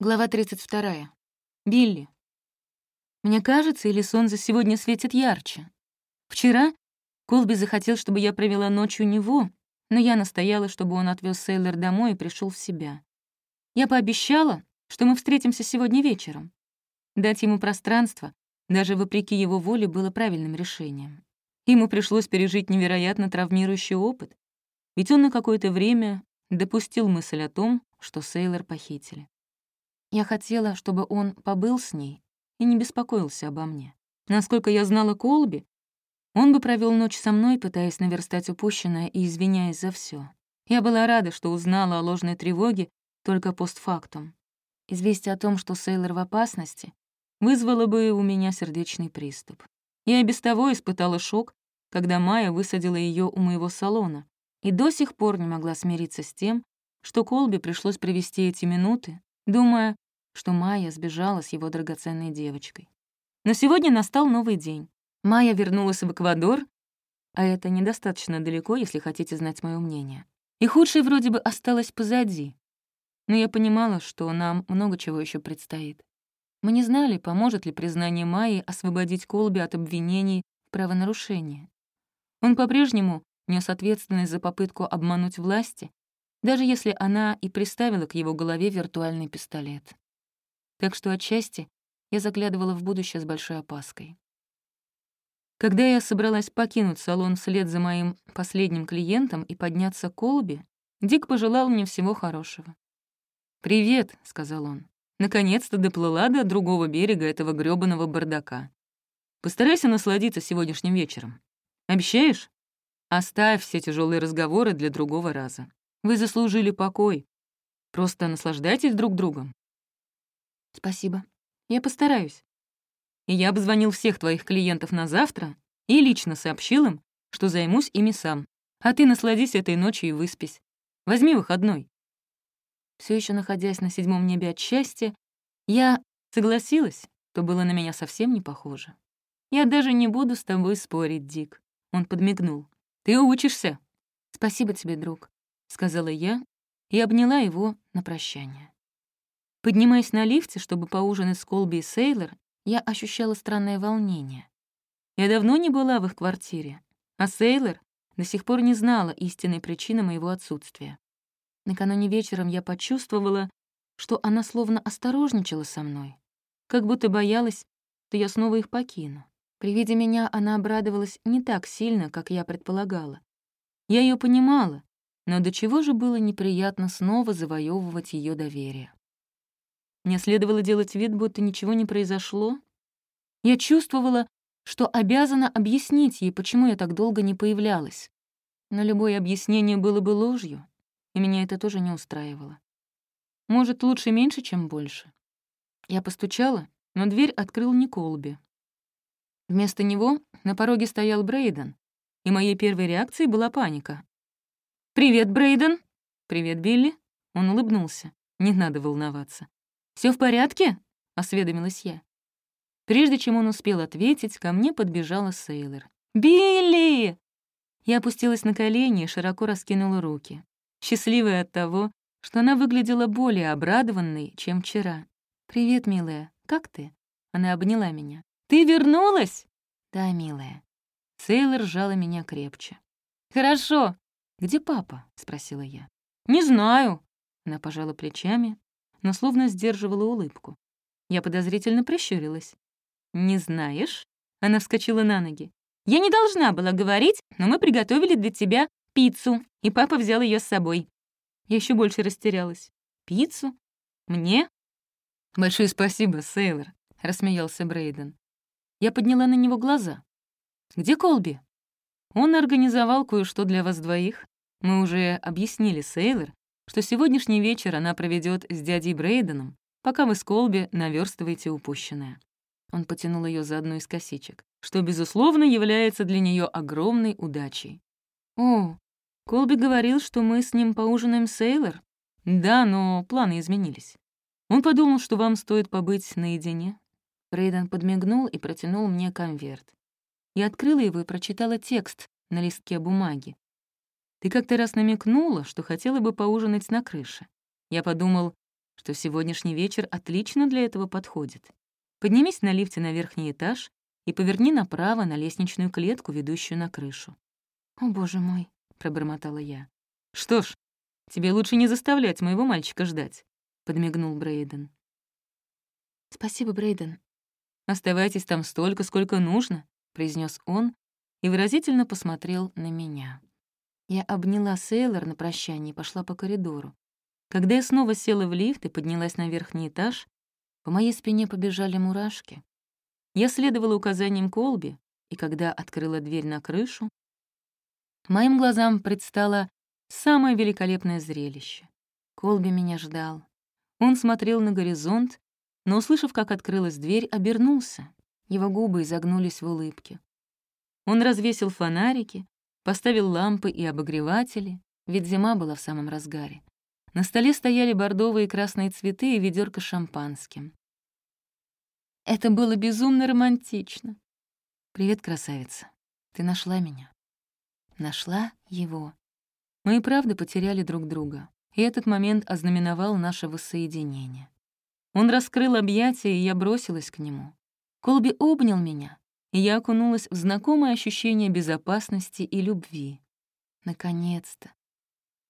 Глава 32. Билли. Мне кажется, или солнце сегодня светит ярче. Вчера Колби захотел, чтобы я провела ночь у него, но я настояла, чтобы он отвез Сейлор домой и пришел в себя. Я пообещала, что мы встретимся сегодня вечером. Дать ему пространство, даже вопреки его воле, было правильным решением. Ему пришлось пережить невероятно травмирующий опыт, ведь он на какое-то время допустил мысль о том, что Сейлор похитили. Я хотела, чтобы он побыл с ней и не беспокоился обо мне. Насколько я знала Колби, он бы провел ночь со мной, пытаясь наверстать упущенное и извиняясь за все. Я была рада, что узнала о ложной тревоге только постфактум. Известие о том, что Сейлор в опасности, вызвало бы у меня сердечный приступ. Я и без того испытала шок, когда Майя высадила ее у моего салона, и до сих пор не могла смириться с тем, что Колби пришлось провести эти минуты, думая, что Майя сбежала с его драгоценной девочкой. Но сегодня настал новый день. Майя вернулась в Эквадор, а это недостаточно далеко, если хотите знать мое мнение. И худшее вроде бы осталось позади. Но я понимала, что нам много чего еще предстоит. Мы не знали, поможет ли признание Майи освободить Колби от обвинений в правонарушении. Он по-прежнему нес ответственность за попытку обмануть власти даже если она и приставила к его голове виртуальный пистолет. Так что отчасти я заглядывала в будущее с большой опаской. Когда я собралась покинуть салон вслед за моим последним клиентом и подняться к колбе, Дик пожелал мне всего хорошего. «Привет», — сказал он. «Наконец-то доплыла до другого берега этого грёбаного бардака. Постарайся насладиться сегодняшним вечером. Обещаешь? Оставь все тяжелые разговоры для другого раза. Вы заслужили покой. Просто наслаждайтесь друг другом. Спасибо. Я постараюсь. И я обзвонил всех твоих клиентов на завтра и лично сообщил им, что займусь ими сам. А ты насладись этой ночью и выспись. Возьми выходной. Все еще находясь на седьмом небе от счастья, я согласилась, то было на меня совсем не похоже. Я даже не буду с тобой спорить, Дик. Он подмигнул. Ты учишься. Спасибо тебе, друг. — сказала я и обняла его на прощание. Поднимаясь на лифте, чтобы поужинать с Колби и Сейлор, я ощущала странное волнение. Я давно не была в их квартире, а Сейлор до сих пор не знала истинной причины моего отсутствия. Накануне вечером я почувствовала, что она словно осторожничала со мной, как будто боялась, что я снова их покину. При виде меня она обрадовалась не так сильно, как я предполагала. Я ее понимала, но до чего же было неприятно снова завоевывать ее доверие. Мне следовало делать вид, будто ничего не произошло. Я чувствовала, что обязана объяснить ей, почему я так долго не появлялась. Но любое объяснение было бы ложью, и меня это тоже не устраивало. Может, лучше меньше, чем больше. Я постучала, но дверь открыл не Колби. Вместо него на пороге стоял Брейден, и моей первой реакцией была паника. «Привет, Брейден!» «Привет, Билли!» Он улыбнулся. «Не надо волноваться». Все в порядке?» — осведомилась я. Прежде чем он успел ответить, ко мне подбежала Сейлор. «Билли!» Я опустилась на колени и широко раскинула руки, счастливая от того, что она выглядела более обрадованной, чем вчера. «Привет, милая, как ты?» Она обняла меня. «Ты вернулась?» «Да, милая». Сейлор сжала меня крепче. «Хорошо, «Где папа?» — спросила я. «Не знаю». Она пожала плечами, но словно сдерживала улыбку. Я подозрительно прищурилась. «Не знаешь?» Она вскочила на ноги. «Я не должна была говорить, но мы приготовили для тебя пиццу, и папа взял ее с собой». Я еще больше растерялась. «Пиццу? Мне?» «Большое спасибо, Сейлор», — рассмеялся Брейден. Я подняла на него глаза. «Где Колби?» Он организовал кое-что для вас двоих. Мы уже объяснили Сейлор, что сегодняшний вечер она проведет с дядей Брейденом, пока вы с Колби наверстываете упущенное. Он потянул ее за одну из косичек, что, безусловно, является для нее огромной удачей. «О, Колби говорил, что мы с ним поужинаем Сейлор?» «Да, но планы изменились. Он подумал, что вам стоит побыть наедине». Брейден подмигнул и протянул мне конверт. Я открыла его и прочитала текст на листке бумаги. «Ты как-то раз намекнула, что хотела бы поужинать на крыше. Я подумал, что сегодняшний вечер отлично для этого подходит. Поднимись на лифте на верхний этаж и поверни направо на лестничную клетку, ведущую на крышу. «О, боже мой», — пробормотала я. «Что ж, тебе лучше не заставлять моего мальчика ждать», — подмигнул Брейден. «Спасибо, Брейден». «Оставайтесь там столько, сколько нужно», — произнес он и выразительно посмотрел на меня. Я обняла Сейлор на прощание и пошла по коридору. Когда я снова села в лифт и поднялась на верхний этаж, по моей спине побежали мурашки. Я следовала указаниям Колби, и когда открыла дверь на крышу, моим глазам предстало самое великолепное зрелище. Колби меня ждал. Он смотрел на горизонт, но, услышав, как открылась дверь, обернулся. Его губы изогнулись в улыбке. Он развесил фонарики, поставил лампы и обогреватели, ведь зима была в самом разгаре. На столе стояли бордовые и красные цветы и ведерко шампанским. Это было безумно романтично. «Привет, красавица. Ты нашла меня?» Нашла его. Мы и правда потеряли друг друга, и этот момент ознаменовал наше воссоединение. Он раскрыл объятия, и я бросилась к нему. Колби обнял меня, и я окунулась в знакомое ощущение безопасности и любви. Наконец-то.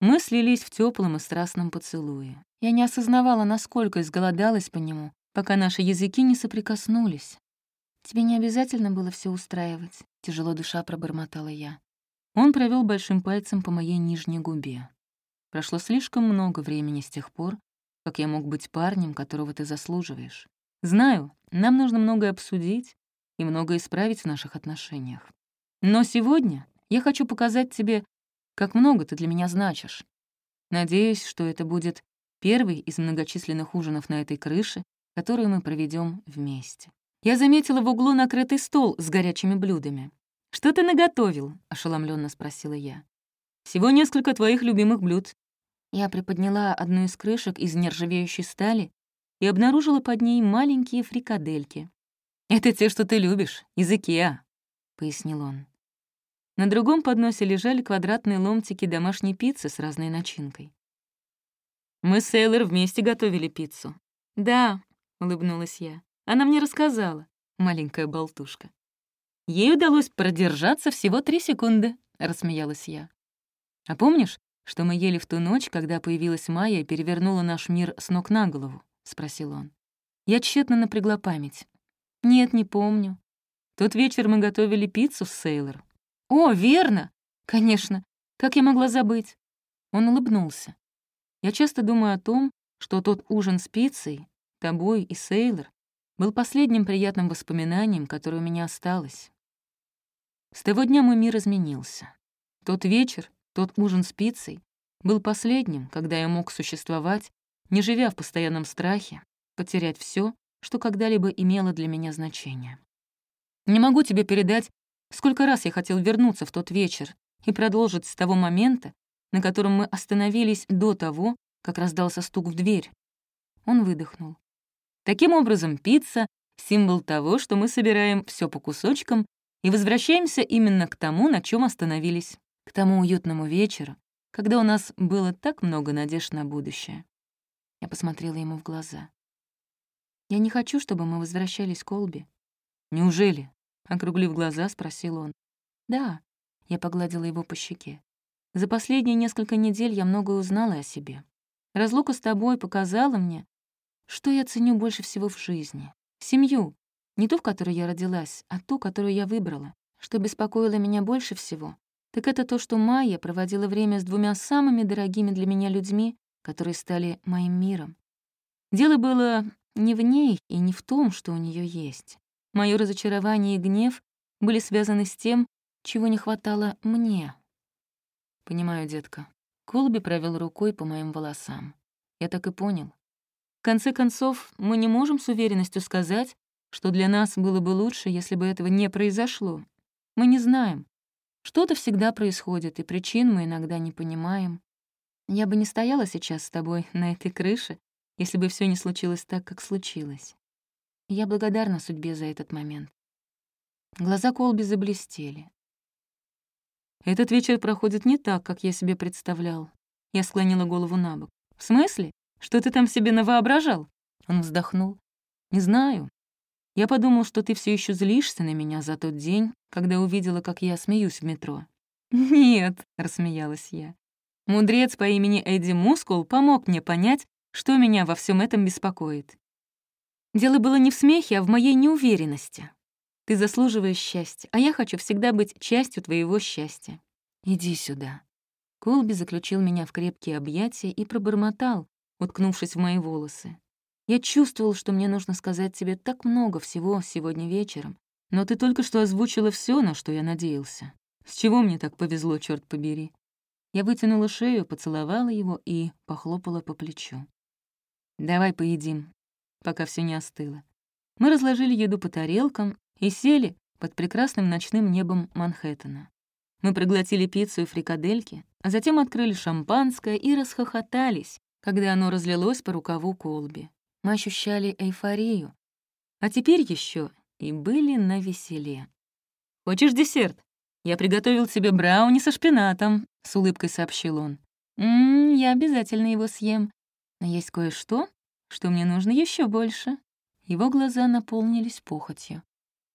Мы слились в теплом и страстном поцелуе. Я не осознавала, насколько изголодалась по нему, пока наши языки не соприкоснулись. «Тебе не обязательно было все устраивать», — тяжело душа пробормотала я. Он провел большим пальцем по моей нижней губе. Прошло слишком много времени с тех пор, как я мог быть парнем, которого ты заслуживаешь. Знаю, нам нужно многое обсудить и многое исправить в наших отношениях. Но сегодня я хочу показать тебе, как много ты для меня значишь. Надеюсь, что это будет первый из многочисленных ужинов на этой крыше, который мы проведем вместе. Я заметила в углу накрытый стол с горячими блюдами. «Что ты наготовил?» — ошеломленно спросила я. «Всего несколько твоих любимых блюд». Я приподняла одну из крышек из нержавеющей стали и обнаружила под ней маленькие фрикадельки. «Это те, что ты любишь, из Икеа», — пояснил он. На другом подносе лежали квадратные ломтики домашней пиццы с разной начинкой. «Мы с Эйлор вместе готовили пиццу». «Да, — улыбнулась я. «Она мне рассказала, маленькая болтушка». «Ей удалось продержаться всего три секунды», — рассмеялась я. «А помнишь, что мы ели в ту ночь, когда появилась Майя и перевернула наш мир с ног на голову?» — спросил он. Я тщетно напрягла память. «Нет, не помню. Тот вечер мы готовили пиццу с Сейлор». «О, верно! Конечно. Как я могла забыть?» Он улыбнулся. Я часто думаю о том, что тот ужин с пиццей тобой и Сейлор был последним приятным воспоминанием, которое у меня осталось. С того дня мой мир изменился. Тот вечер, тот ужин с пиццей был последним, когда я мог существовать, не живя в постоянном страхе, потерять все, что когда-либо имело для меня значение. Не могу тебе передать, сколько раз я хотел вернуться в тот вечер и продолжить с того момента, на котором мы остановились до того, как раздался стук в дверь. Он выдохнул. Таким образом, пицца — символ того, что мы собираем все по кусочкам и возвращаемся именно к тому, на чем остановились, к тому уютному вечеру, когда у нас было так много надежд на будущее. Я посмотрела ему в глаза. «Я не хочу, чтобы мы возвращались к Олби». «Неужели?» — округлив глаза, спросил он. «Да», — я погладила его по щеке. «За последние несколько недель я многое узнала о себе. Разлука с тобой показала мне, что я ценю больше всего в жизни? Семью. Не ту, в которой я родилась, а ту, которую я выбрала. Что беспокоило меня больше всего, так это то, что Майя проводила время с двумя самыми дорогими для меня людьми, которые стали моим миром. Дело было не в ней и не в том, что у нее есть. Мое разочарование и гнев были связаны с тем, чего не хватало мне. Понимаю, детка. Колби провел рукой по моим волосам. Я так и понял. В конце концов, мы не можем с уверенностью сказать, что для нас было бы лучше, если бы этого не произошло. Мы не знаем. Что-то всегда происходит, и причин мы иногда не понимаем. Я бы не стояла сейчас с тобой на этой крыше, если бы все не случилось так, как случилось. Я благодарна судьбе за этот момент. Глаза Колби заблестели. Этот вечер проходит не так, как я себе представлял. Я склонила голову на бок. В смысле? Что ты там себе навоображал?» Он вздохнул. «Не знаю. Я подумал, что ты все еще злишься на меня за тот день, когда увидела, как я смеюсь в метро». «Нет», — рассмеялась я. Мудрец по имени Эдди Мускул помог мне понять, что меня во всем этом беспокоит. Дело было не в смехе, а в моей неуверенности. Ты заслуживаешь счастья, а я хочу всегда быть частью твоего счастья. Иди сюда. Колби заключил меня в крепкие объятия и пробормотал, уткнувшись в мои волосы. Я чувствовал, что мне нужно сказать тебе так много всего сегодня вечером, но ты только что озвучила все, на что я надеялся. С чего мне так повезло, черт побери? Я вытянула шею, поцеловала его и похлопала по плечу. «Давай поедим, пока все не остыло». Мы разложили еду по тарелкам и сели под прекрасным ночным небом Манхэттена. Мы проглотили пиццу и фрикадельки, а затем открыли шампанское и расхохотались, когда оно разлилось по рукаву колби. Мы ощущали эйфорию. А теперь еще и были на веселе. «Хочешь десерт? Я приготовил тебе брауни со шпинатом», — с улыбкой сообщил он. «Ммм, я обязательно его съем. Но есть кое-что, что мне нужно еще больше». Его глаза наполнились похотью.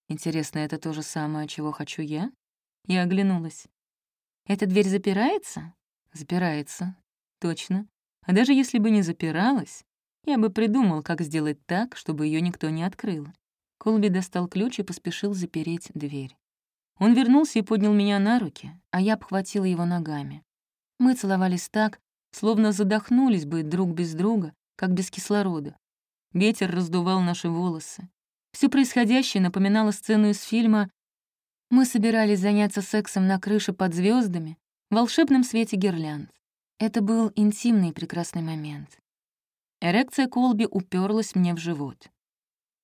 «Интересно, это то же самое, чего хочу я?» Я оглянулась. «Эта дверь запирается?» «Запирается. Точно. А даже если бы не запиралась, я бы придумал, как сделать так, чтобы ее никто не открыл». Колби достал ключ и поспешил запереть дверь. Он вернулся и поднял меня на руки, а я обхватила его ногами. Мы целовались так, словно задохнулись бы друг без друга, как без кислорода. Ветер раздувал наши волосы. Все происходящее напоминало сцену из фильма мы собирались заняться сексом на крыше под звездами, в волшебном свете гирлянд. Это был интимный и прекрасный момент. Эрекция Колби уперлась мне в живот.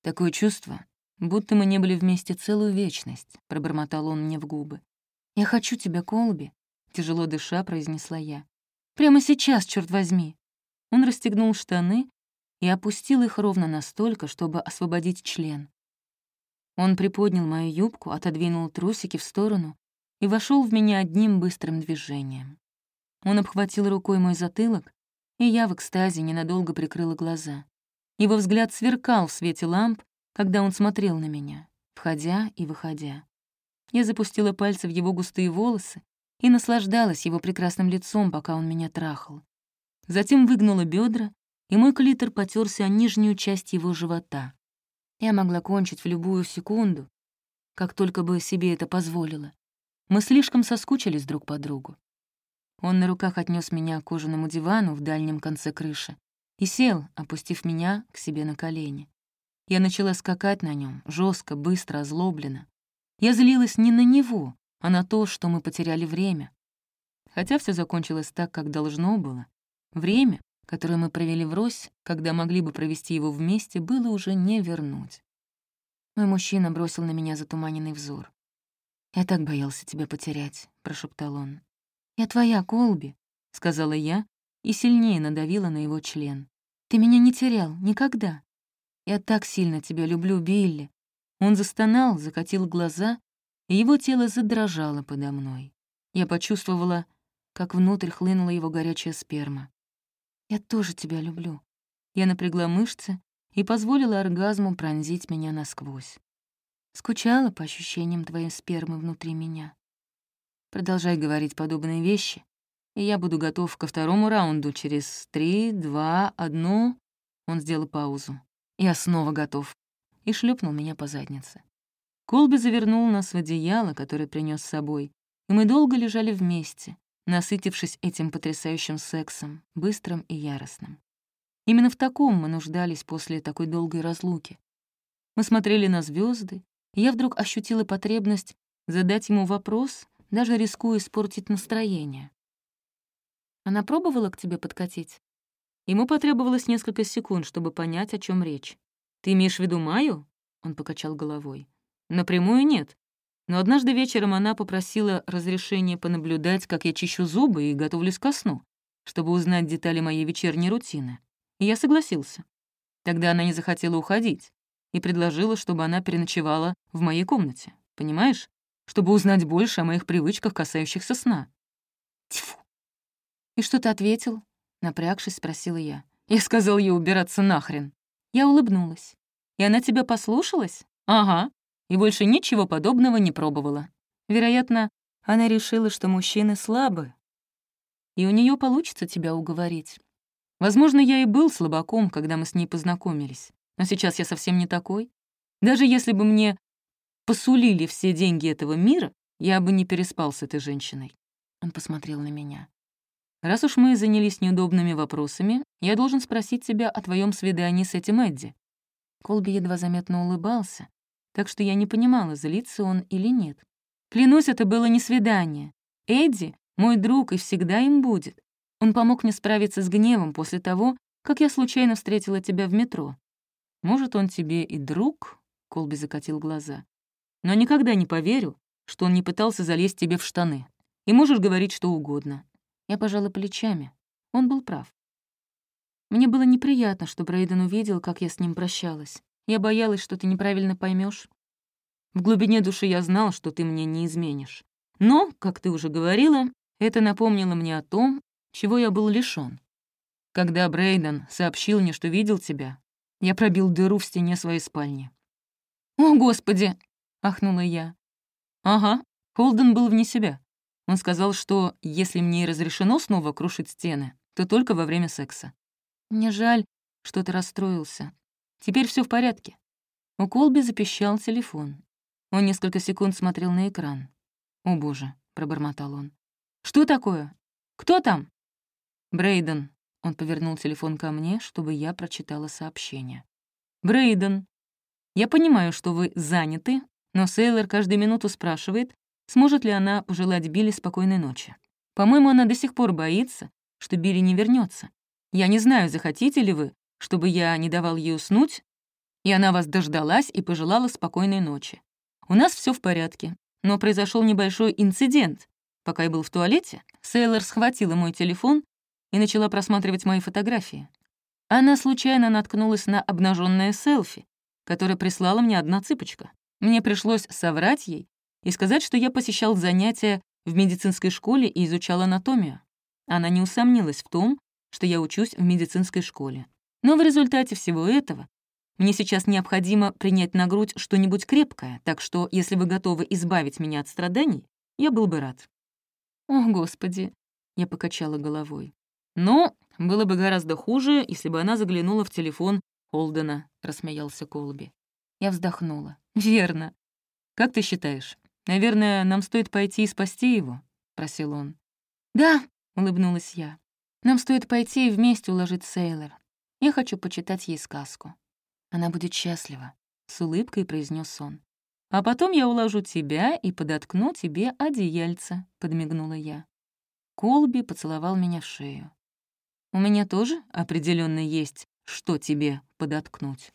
«Такое чувство, будто мы не были вместе целую вечность», — пробормотал он мне в губы. «Я хочу тебя, Колби», — тяжело дыша произнесла я. «Прямо сейчас, черт возьми!» Он расстегнул штаны и опустил их ровно настолько, чтобы освободить член. Он приподнял мою юбку, отодвинул трусики в сторону и вошел в меня одним быстрым движением. Он обхватил рукой мой затылок, и я в экстазе ненадолго прикрыла глаза. Его взгляд сверкал в свете ламп, когда он смотрел на меня, входя и выходя. Я запустила пальцы в его густые волосы и наслаждалась его прекрасным лицом, пока он меня трахал. Затем выгнула бедра, и мой клитор потерся о нижнюю часть его живота. Я могла кончить в любую секунду, как только бы себе это позволила. Мы слишком соскучились друг по другу. Он на руках отнес меня к кожаному дивану в дальнем конце крыши и сел, опустив меня к себе на колени. Я начала скакать на нем, жестко, быстро, озлобленно. Я злилась не на него, а на то, что мы потеряли время. Хотя все закончилось так, как должно было. Время, которое мы провели врозь, когда могли бы провести его вместе, было уже не вернуть. Мой мужчина бросил на меня затуманенный взор. «Я так боялся тебя потерять», — прошептал он. «Я твоя, Колби», — сказала я и сильнее надавила на его член. «Ты меня не терял, никогда. Я так сильно тебя люблю, Билли». Он застонал, закатил глаза, и его тело задрожало подо мной. Я почувствовала, как внутрь хлынула его горячая сперма. Я тоже тебя люблю. Я напрягла мышцы и позволила оргазму пронзить меня насквозь. Скучала по ощущениям твоей спермы внутри меня. Продолжай говорить подобные вещи, и я буду готов ко второму раунду через три, два, одну. Он сделал паузу. Я снова готов. И шлепнул меня по заднице. Колби завернул нас в одеяло, которое принес с собой, и мы долго лежали вместе, насытившись этим потрясающим сексом, быстрым и яростным. Именно в таком мы нуждались после такой долгой разлуки. Мы смотрели на звезды, и я вдруг ощутила потребность задать ему вопрос, даже рискуя испортить настроение. «Она пробовала к тебе подкатить?» Ему потребовалось несколько секунд, чтобы понять, о чем речь. «Ты имеешь в виду Маю?» — он покачал головой. «Напрямую нет. Но однажды вечером она попросила разрешения понаблюдать, как я чищу зубы и готовлюсь ко сну, чтобы узнать детали моей вечерней рутины. И я согласился. Тогда она не захотела уходить и предложила, чтобы она переночевала в моей комнате. Понимаешь? Чтобы узнать больше о моих привычках, касающихся сна. Тьфу. «И что ты ответил?» — напрягшись, спросила я. Я сказал ей убираться нахрен. Я улыбнулась. И она тебя послушалась? Ага. И больше ничего подобного не пробовала. Вероятно, она решила, что мужчины слабы. И у нее получится тебя уговорить. Возможно, я и был слабаком, когда мы с ней познакомились. Но сейчас я совсем не такой. Даже если бы мне посулили все деньги этого мира, я бы не переспал с этой женщиной. Он посмотрел на меня. Раз уж мы занялись неудобными вопросами, я должен спросить тебя о твоем свидании с этим Эдди». Колби едва заметно улыбался, так что я не понимала, злится он или нет. Клянусь, это было не свидание. Эдди — мой друг и всегда им будет. Он помог мне справиться с гневом после того, как я случайно встретила тебя в метро. Может, он тебе и друг?» — Колби закатил глаза. «Но никогда не поверю, что он не пытался залезть тебе в штаны. И можешь говорить что угодно. Я пожала плечами. Он был прав. Мне было неприятно, что Брейден увидел, как я с ним прощалась. Я боялась, что ты неправильно поймешь. В глубине души я знал, что ты мне не изменишь. Но, как ты уже говорила, это напомнило мне о том, чего я был лишён. Когда Брейден сообщил мне, что видел тебя, я пробил дыру в стене своей спальни. «О, Господи!» — ахнула я. «Ага, Холден был вне себя. Он сказал, что если мне разрешено снова крушить стены, то только во время секса. Мне жаль, что ты расстроился. Теперь все в порядке. У Колби запищал телефон. Он несколько секунд смотрел на экран. «О, боже», — пробормотал он. «Что такое? Кто там?» «Брейден». Он повернул телефон ко мне, чтобы я прочитала сообщение. «Брейден, я понимаю, что вы заняты, но Сейлор каждую минуту спрашивает, Сможет ли она пожелать Билли спокойной ночи? По-моему, она до сих пор боится, что Билли не вернется. Я не знаю, захотите ли вы, чтобы я не давал ей уснуть, и она вас дождалась и пожелала спокойной ночи. У нас все в порядке, но произошел небольшой инцидент. Пока я был в туалете, Сейлор схватила мой телефон и начала просматривать мои фотографии. Она случайно наткнулась на обнаженное селфи, которое прислала мне одна цыпочка. Мне пришлось соврать ей, и сказать, что я посещал занятия в медицинской школе и изучал анатомию. Она не усомнилась в том, что я учусь в медицинской школе. Но в результате всего этого мне сейчас необходимо принять на грудь что-нибудь крепкое, так что, если вы готовы избавить меня от страданий, я был бы рад». «О, Господи!» — я покачала головой. «Но было бы гораздо хуже, если бы она заглянула в телефон Холдена», — рассмеялся Колби. Я вздохнула. «Верно. Как ты считаешь, «Наверное, нам стоит пойти и спасти его?» — просил он. «Да», — улыбнулась я. «Нам стоит пойти и вместе уложить Сейлор. Я хочу почитать ей сказку. Она будет счастлива», — с улыбкой произнес он. «А потом я уложу тебя и подоткну тебе одеяльце», — подмигнула я. Колби поцеловал меня в шею. «У меня тоже определенно есть, что тебе подоткнуть».